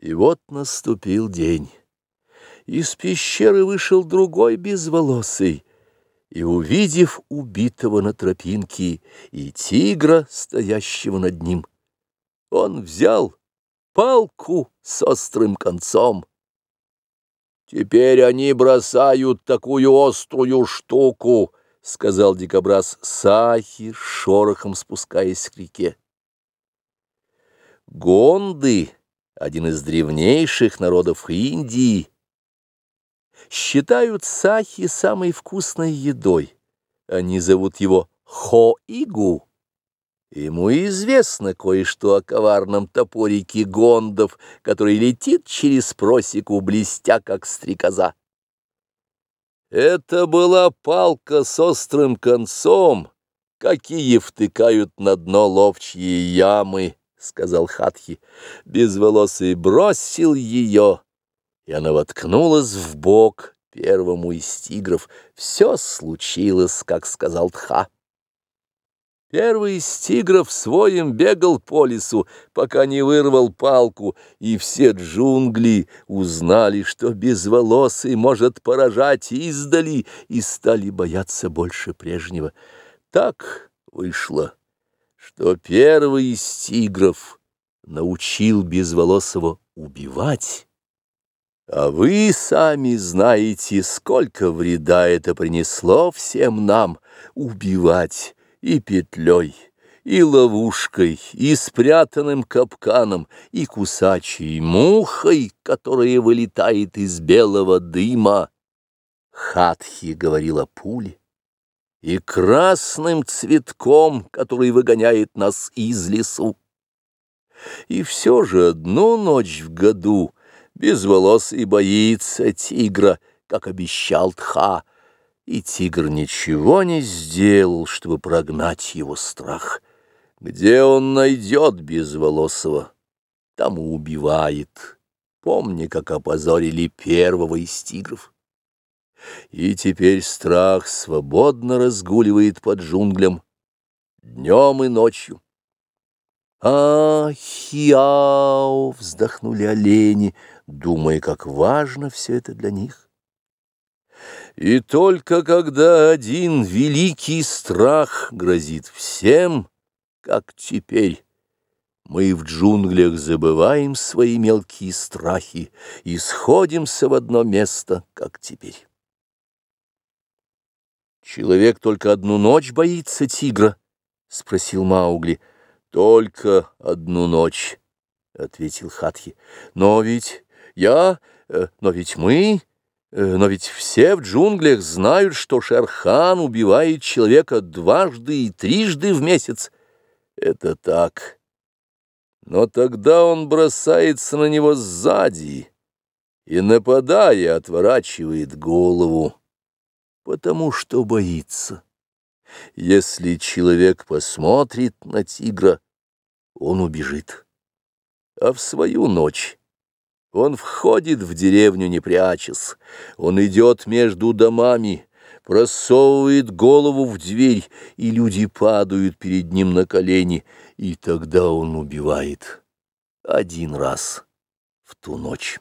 И вот наступил день. Из пещеры вышел другой безволосый, и, увидев убитого на тропинке и тигра, стоящего над ним, он взял палку с острым концом. «Теперь они бросают такую острую штуку», — сказал дикобраз Сахи, шорохом спускаясь к реке. Гонды один из древнейших народов Индии, считают сахи самой вкусной едой. Они зовут его хоигу. Ему известно кое-что о коварном топорике гондов, который летит через просеку, блестя, как стрекоза. Это была палка с острым концом, какие втыкают на дно ловчьи ямы, — сказал Хатхи. Безволосый бросил ее, и она воткнулась в бок первому из тигров. Все случилось, как сказал Тха. Первый из тигров своим бегал по лесу, пока не вырвал палку, и все джунгли узнали, что безволосый может поражать издали, и стали бояться больше прежнего. Так вышло что первый из тигров научил Безволосого убивать, а вы сами знаете, сколько вреда это принесло всем нам убивать и петлей, и ловушкой, и спрятанным капканом, и кусачей мухой, которая вылетает из белого дыма. Хатхи говорила пули и красным цветком, который выгоняет нас из лесу. И все же одну ночь в году безволосый боится тигра, как обещал Тха, и тигр ничего не сделал, чтобы прогнать его страх. Где он найдет безволосого, тому убивает. Помни, как опозорили первого из тигров. И теперь страх свободно разгуливает под джунглям днем и ночью. «А-хиау!» — вздохнули олени, думая, как важно все это для них. И только когда один великий страх грозит всем, как теперь, мы в джунглях забываем свои мелкие страхи и сходимся в одно место, как теперь. «Человек только одну ночь боится тигра?» — спросил Маугли. «Только одну ночь», — ответил Хатхи. «Но ведь я... Э, но ведь мы... Э, но ведь все в джунглях знают, что Шерхан убивает человека дважды и трижды в месяц. Это так. Но тогда он бросается на него сзади и, нападая, отворачивает голову» потому что боится. Если человек посмотрит на тигра, он убежит. А в свою ночь он входит в деревню, не прячась, он идет между домами, просовывает голову в дверь, и люди падают перед ним на колени, и тогда он убивает один раз в ту ночь.